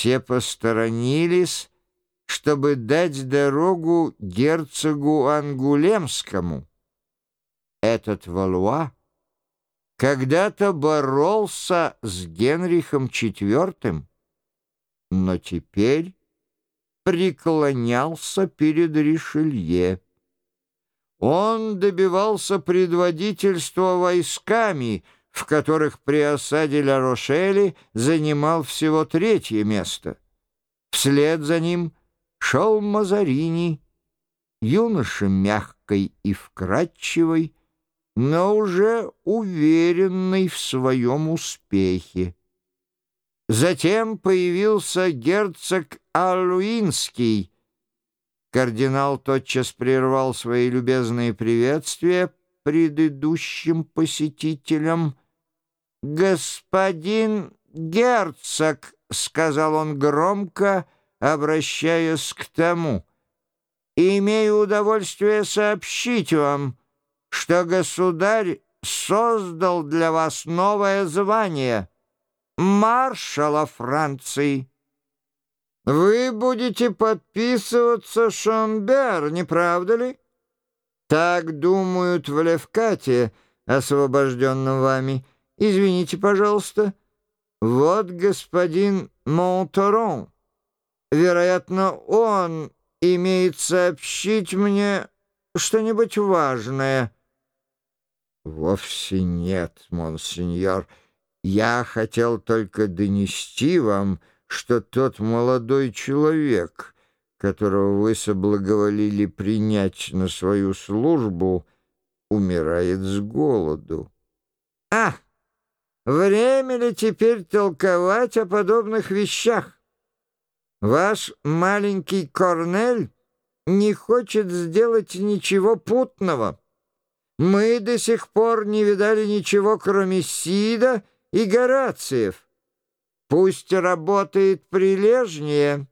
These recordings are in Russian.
Все посторонились, чтобы дать дорогу герцогу Ангулемскому. Этот Валуа когда-то боролся с Генрихом IV, но теперь преклонялся перед Ришелье. Он добивался предводительства войсками, в которых при осаде Ла-Рошели занимал всего третье место. Вслед за ним шел Мазарини, юноша мягкой и вкрадчивой, но уже уверенный в своем успехе. Затем появился герцог Алуинский. Кардинал тотчас прервал свои любезные приветствия предыдущим посетителям. «Господин герцог», — сказал он громко, обращаясь к тому, — «имею удовольствие сообщить вам, что государь создал для вас новое звание — маршала Франции. Вы будете подписываться Шомбер, не правда ли? Так думают в Левкате, освобожденном вами. Извините, пожалуйста. Вот господин Монторон. Вероятно, он имеет сообщить мне что-нибудь важное. Вовсе нет, монсеньор. Я хотел только донести вам, что тот молодой человек, которого вы соблаговолили принять на свою службу, умирает с голоду. А, время ли теперь толковать о подобных вещах? Ваш маленький Корнель не хочет сделать ничего путного. Мы до сих пор не видали ничего, кроме Сида и Горациев. Пусть работает прилежнее.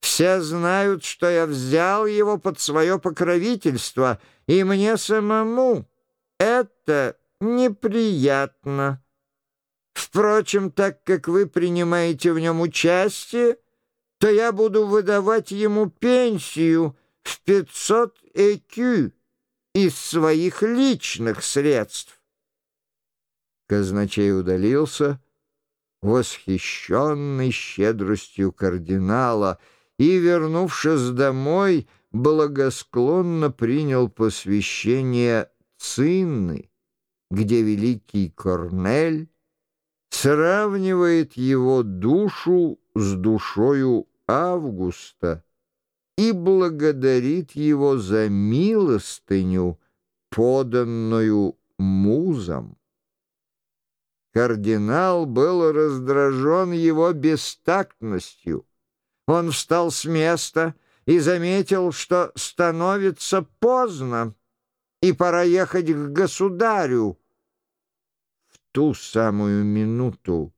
Все знают, что я взял его под свое покровительство, и мне самому это неприятно. Впрочем, так как вы принимаете в нем участие, то я буду выдавать ему пенсию в 500 ЭКЮ из своих личных средств. Казначей удалился, восхищенный щедростью кардинала, и, вернувшись домой, благосклонно принял посвящение Цинны, где великий Корнель сравнивает его душу с душою Августа и благодарит его за милостыню, поданную музам. Кардинал был раздражен его бестактностью. Он встал с места и заметил, что становится поздно, и пора ехать к государю. Ту самую минуту,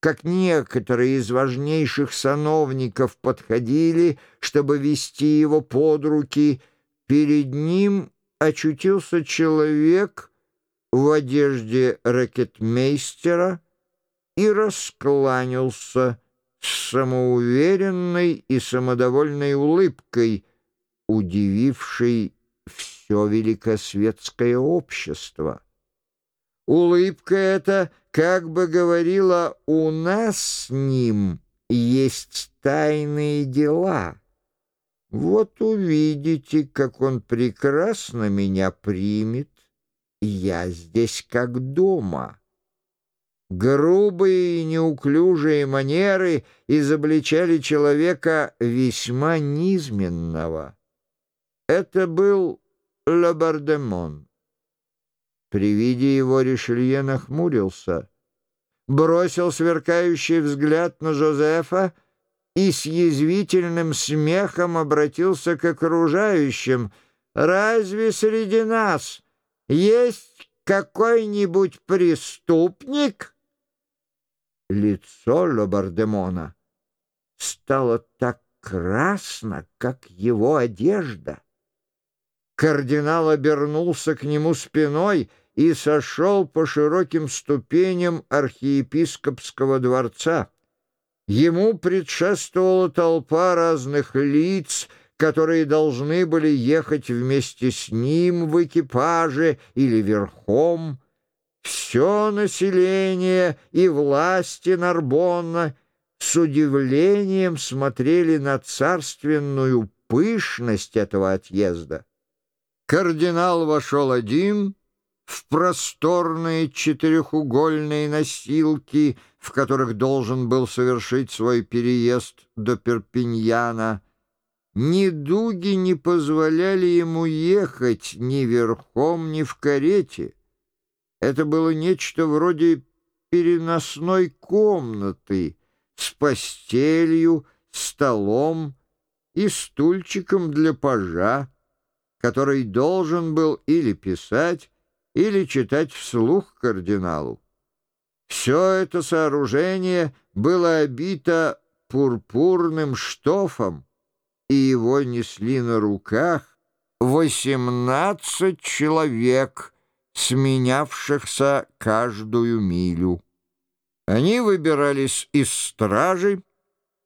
как некоторые из важнейших сановников подходили, чтобы вести его под руки, перед ним очутился человек — в одежде ракетмейстера и раскланялся с самоуверенной и самодовольной улыбкой, удивившей все великосветское общество. Улыбка эта как бы говорила «у нас с ним есть тайные дела». Вот увидите, как он прекрасно меня примет я здесь как дома. Грубые и неуклюжие манеры изобличали человека весьма низменного. Это был Лабардемон. При виде его Ришелье нахмурился, бросил сверкающий взгляд на Жозефа и с язвительным смехом обратился к окружающим. «Разве среди нас...» Есть какой-нибудь преступник?» Лицо Лобардемона стало так красно, как его одежда. Кардинал обернулся к нему спиной и сошел по широким ступеням архиепископского дворца. Ему предшествовала толпа разных лиц, которые должны были ехать вместе с ним в экипаже или верхом. Все население и власти Нарбонна с удивлением смотрели на царственную пышность этого отъезда. Кардинал вошел один в просторные четырехугольные носилки, в которых должен был совершить свой переезд до Перпиньяна. Ни дуги не позволяли ему ехать ни верхом, ни в карете. Это было нечто вроде переносной комнаты с постелью, столом и стульчиком для пажа, который должен был или писать, или читать вслух кардиналу. Все это сооружение было обито пурпурным штофом, и его несли на руках восемнадцать человек, сменявшихся каждую милю. Они выбирались из стражи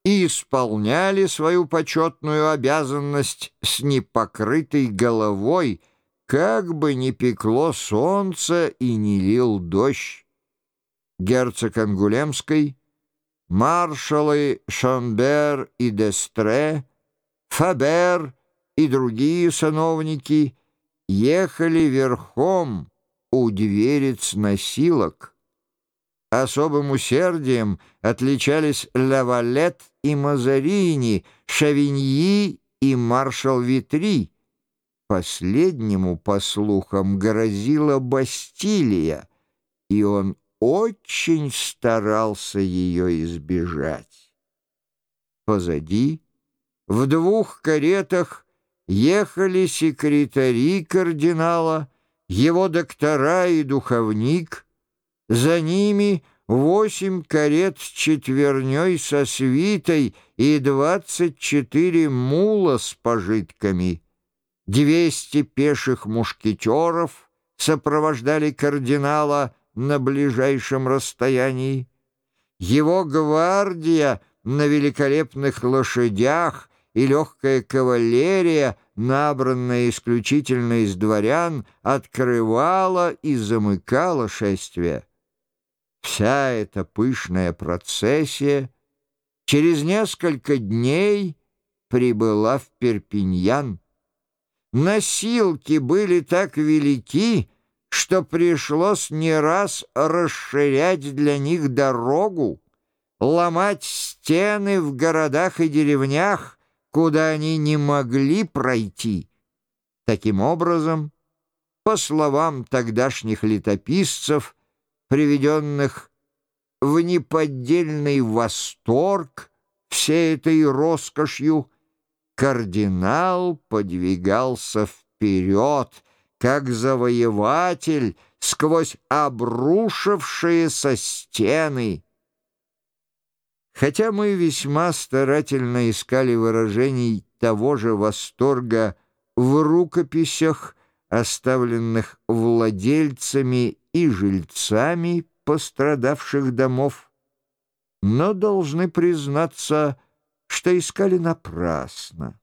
и исполняли свою почетную обязанность с непокрытой головой, как бы ни пекло солнце и не лил дождь. Герцог Ангулемский, маршалы Шамбер и Дестре, Фабер и другие сановники ехали верхом у дверец носилок. Особым усердием отличались Лавалет и Мазарини, Шавиньи и маршал Витри — Последнему, по слухам, грозила Бастилия, и он очень старался ее избежать. Позади, в двух каретах, ехали секретари кардинала, его доктора и духовник. За ними восемь карет с четверней со свитой и двадцать четыре мула с пожитками — Двести пеших мушкетеров сопровождали кардинала на ближайшем расстоянии. Его гвардия на великолепных лошадях и легкая кавалерия, набранная исключительно из дворян, открывала и замыкала шествие. Вся эта пышная процессия через несколько дней прибыла в Перпиньян. Носилки были так велики, что пришлось не раз расширять для них дорогу, ломать стены в городах и деревнях, куда они не могли пройти. Таким образом, по словам тогдашних летописцев, приведенных в неподдельный восторг всей этой роскошью, кардинал подвигался вперед, как завоеватель сквозь обрушившиеся стены. Хотя мы весьма старательно искали выражений того же восторга в рукописях, оставленных владельцами и жильцами пострадавших домов, но должны признаться, что искали напрасно.